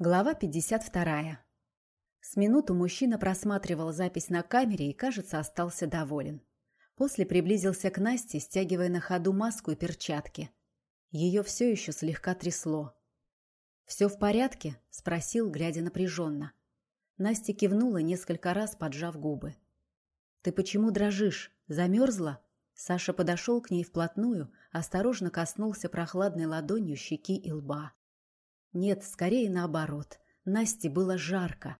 Глава 52. С минуту мужчина просматривал запись на камере и, кажется, остался доволен. После приблизился к Насте, стягивая на ходу маску и перчатки. Ее все еще слегка трясло. «Все в порядке?» – спросил, глядя напряженно. Настя кивнула несколько раз, поджав губы. «Ты почему дрожишь? Замерзла?» Саша подошел к ней вплотную, осторожно коснулся прохладной ладонью щеки и лба. Нет, скорее наоборот. Насте было жарко.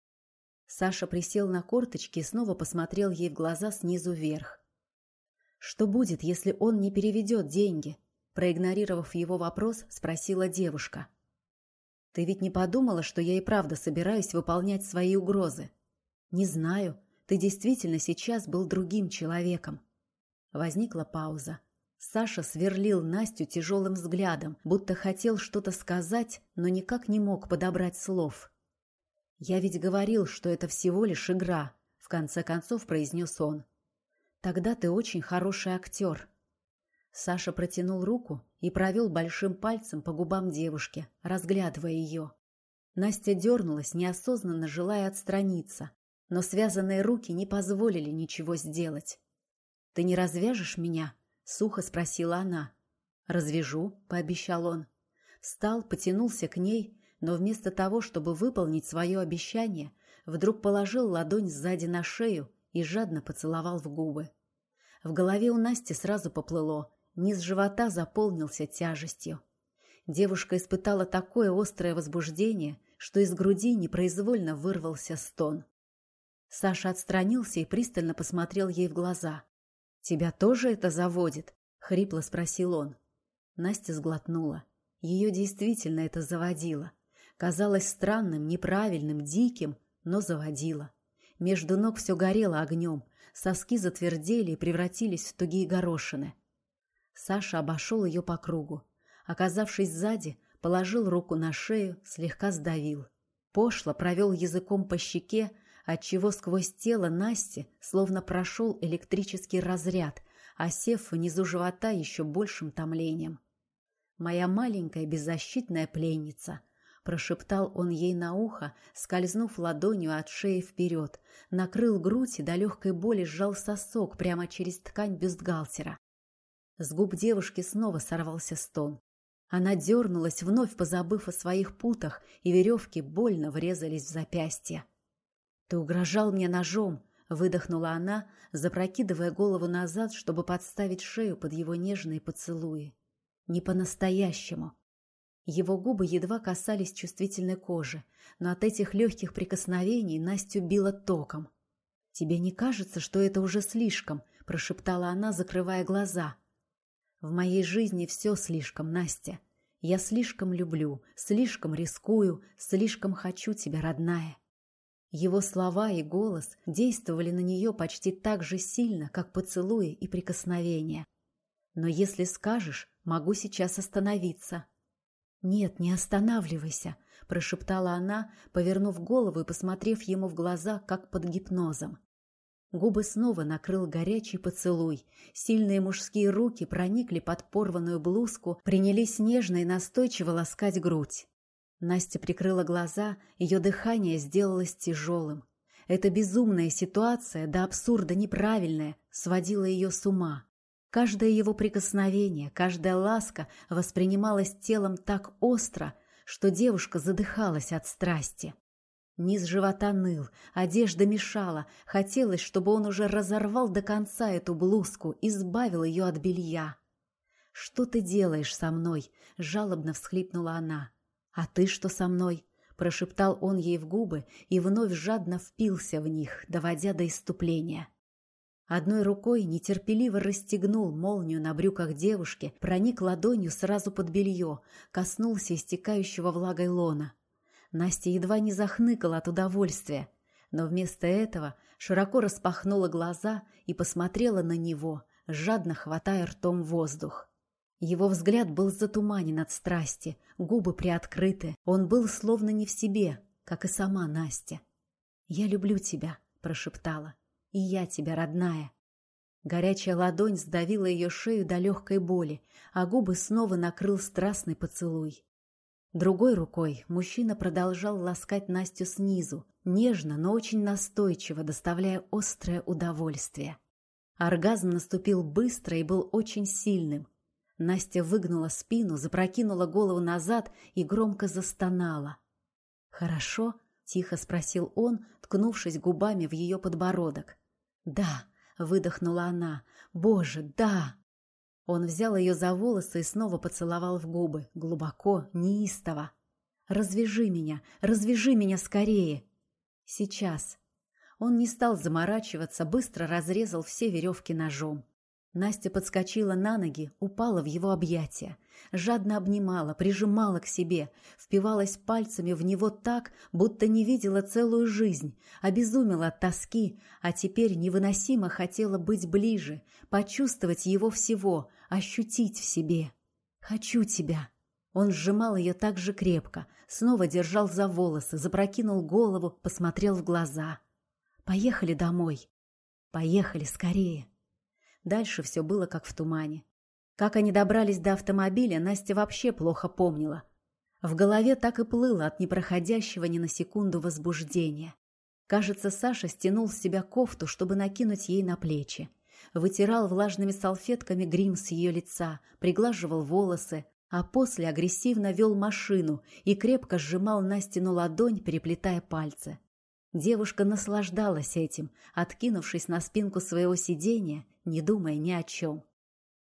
Саша присел на корточки и снова посмотрел ей в глаза снизу вверх. «Что будет, если он не переведет деньги?» Проигнорировав его вопрос, спросила девушка. «Ты ведь не подумала, что я и правда собираюсь выполнять свои угрозы?» «Не знаю. Ты действительно сейчас был другим человеком». Возникла пауза. Саша сверлил Настю тяжелым взглядом, будто хотел что-то сказать, но никак не мог подобрать слов. «Я ведь говорил, что это всего лишь игра», — в конце концов произнес он. «Тогда ты очень хороший актер». Саша протянул руку и провел большим пальцем по губам девушки, разглядывая ее. Настя дернулась, неосознанно желая отстраниться, но связанные руки не позволили ничего сделать. «Ты не развяжешь меня?» Сухо спросила она. «Развяжу», — пообещал он. Встал, потянулся к ней, но вместо того, чтобы выполнить свое обещание, вдруг положил ладонь сзади на шею и жадно поцеловал в губы. В голове у Насти сразу поплыло, низ живота заполнился тяжестью. Девушка испытала такое острое возбуждение, что из груди непроизвольно вырвался стон. Саша отстранился и пристально посмотрел ей в глаза. «Тебя тоже это заводит?» — хрипло спросил он. Настя сглотнула. Ее действительно это заводило. Казалось странным, неправильным, диким, но заводило. Между ног все горело огнем, соски затвердели и превратились в тугие горошины. Саша обошел ее по кругу. Оказавшись сзади, положил руку на шею, слегка сдавил. Пошло провел языком по щеке, отчего сквозь тело Насти словно прошел электрический разряд, осев внизу живота еще большим томлением. «Моя маленькая беззащитная пленница», — прошептал он ей на ухо, скользнув ладонью от шеи вперед, накрыл грудь и до легкой боли сжал сосок прямо через ткань бюстгальтера. С губ девушки снова сорвался стон. Она дернулась, вновь позабыв о своих путах, и веревки больно врезались в запястье. «Ты угрожал мне ножом!» — выдохнула она, запрокидывая голову назад, чтобы подставить шею под его нежные поцелуи. «Не по-настоящему!» Его губы едва касались чувствительной кожи, но от этих легких прикосновений Настю било током. «Тебе не кажется, что это уже слишком?» — прошептала она, закрывая глаза. «В моей жизни все слишком, Настя. Я слишком люблю, слишком рискую, слишком хочу тебя, родная». Его слова и голос действовали на нее почти так же сильно, как поцелуи и прикосновения. «Но если скажешь, могу сейчас остановиться». «Нет, не останавливайся», — прошептала она, повернув голову и посмотрев ему в глаза, как под гипнозом. Губы снова накрыл горячий поцелуй. Сильные мужские руки проникли под порванную блузку, принялись нежно и настойчиво ласкать грудь. Настя прикрыла глаза, ее дыхание сделалось тяжелым. Эта безумная ситуация, до абсурда неправильная, сводила ее с ума. Каждое его прикосновение, каждая ласка воспринималась телом так остро, что девушка задыхалась от страсти. Низ живота ныл, одежда мешала, хотелось, чтобы он уже разорвал до конца эту блузку, избавил ее от белья. «Что ты делаешь со мной?» — жалобно всхлипнула она. «А ты что со мной?» – прошептал он ей в губы и вновь жадно впился в них, доводя до иступления. Одной рукой нетерпеливо расстегнул молнию на брюках девушки, проник ладонью сразу под белье, коснулся истекающего влагой лона. Настя едва не захныкала от удовольствия, но вместо этого широко распахнула глаза и посмотрела на него, жадно хватая ртом воздух. Его взгляд был затуманен от страсти, губы приоткрыты. Он был словно не в себе, как и сама Настя. «Я люблю тебя», — прошептала. «И я тебя, родная». Горячая ладонь сдавила ее шею до легкой боли, а губы снова накрыл страстный поцелуй. Другой рукой мужчина продолжал ласкать Настю снизу, нежно, но очень настойчиво, доставляя острое удовольствие. Оргазм наступил быстро и был очень сильным. Настя выгнула спину, запрокинула голову назад и громко застонала. «Хорошо?» — тихо спросил он, ткнувшись губами в ее подбородок. «Да», — выдохнула она. «Боже, да!» Он взял ее за волосы и снова поцеловал в губы, глубоко, неистово. «Развяжи меня! Развяжи меня скорее!» «Сейчас!» Он не стал заморачиваться, быстро разрезал все веревки ножом. Настя подскочила на ноги, упала в его объятия. Жадно обнимала, прижимала к себе, впивалась пальцами в него так, будто не видела целую жизнь, обезумела от тоски, а теперь невыносимо хотела быть ближе, почувствовать его всего, ощутить в себе. «Хочу тебя!» Он сжимал ее так же крепко, снова держал за волосы, запрокинул голову, посмотрел в глаза. «Поехали домой!» «Поехали скорее!» Дальше все было как в тумане. Как они добрались до автомобиля, Настя вообще плохо помнила. В голове так и плыло от непроходящего ни на секунду возбуждения. Кажется, Саша стянул с себя кофту, чтобы накинуть ей на плечи. Вытирал влажными салфетками грим с ее лица, приглаживал волосы, а после агрессивно вел машину и крепко сжимал Настину ладонь, переплетая пальцы. Девушка наслаждалась этим, откинувшись на спинку своего сиденья, не думая ни о чем.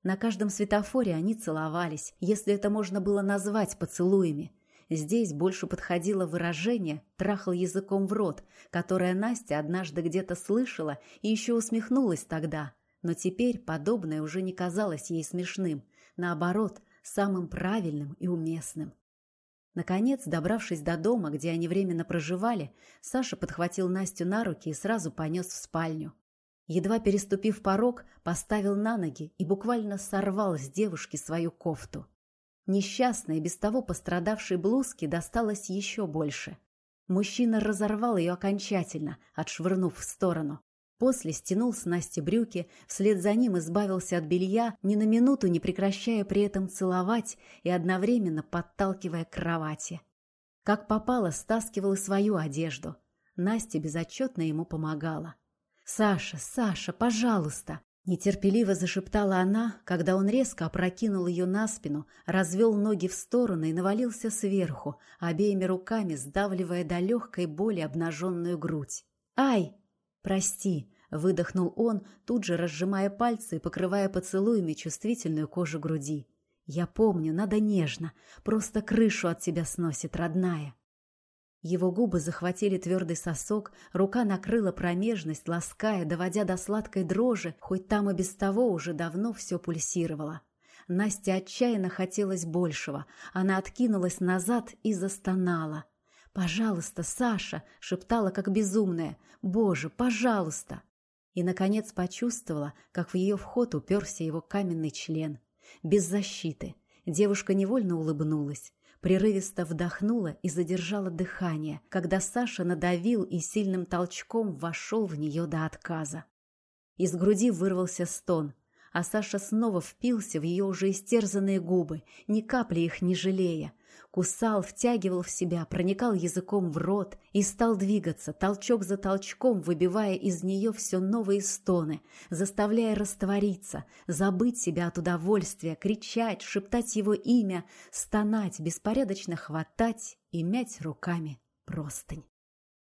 На каждом светофоре они целовались, если это можно было назвать поцелуями. Здесь больше подходило выражение «трахал языком в рот», которое Настя однажды где-то слышала и еще усмехнулась тогда. Но теперь подобное уже не казалось ей смешным. Наоборот, самым правильным и уместным. Наконец, добравшись до дома, где они временно проживали, Саша подхватил Настю на руки и сразу понес в спальню. Едва переступив порог, поставил на ноги и буквально сорвал с девушки свою кофту. Несчастной, без того пострадавшей блузки досталось еще больше. Мужчина разорвал ее окончательно, отшвырнув в сторону. После стянул с Насти брюки, вслед за ним избавился от белья, ни на минуту не прекращая при этом целовать и одновременно подталкивая к кровати. Как попало, стаскивал и свою одежду. Настя безотчетно ему помогала. «Саша, Саша, пожалуйста!» Нетерпеливо зашептала она, когда он резко опрокинул ее на спину, развел ноги в стороны и навалился сверху, обеими руками сдавливая до легкой боли обнаженную грудь. «Ай!» «Прости», — выдохнул он, тут же разжимая пальцы и покрывая поцелуями чувствительную кожу груди. «Я помню, надо нежно, просто крышу от тебя сносит, родная». Его губы захватили твердый сосок, рука накрыла промежность, лаская, доводя до сладкой дрожи, хоть там и без того уже давно все пульсировало. Насте отчаянно хотелось большего. Она откинулась назад и застонала. «Пожалуйста, Саша!» — шептала, как безумная. «Боже, пожалуйста!» И, наконец, почувствовала, как в ее вход уперся его каменный член. Без защиты. Девушка невольно улыбнулась. Прерывисто вдохнула и задержала дыхание, когда Саша надавил и сильным толчком вошел в нее до отказа. Из груди вырвался стон, а Саша снова впился в ее уже истерзанные губы, ни капли их не жалея, кусал, втягивал в себя, проникал языком в рот и стал двигаться, толчок за толчком, выбивая из нее все новые стоны, заставляя раствориться, забыть себя от удовольствия, кричать, шептать его имя, стонать, беспорядочно хватать и мять руками простынь.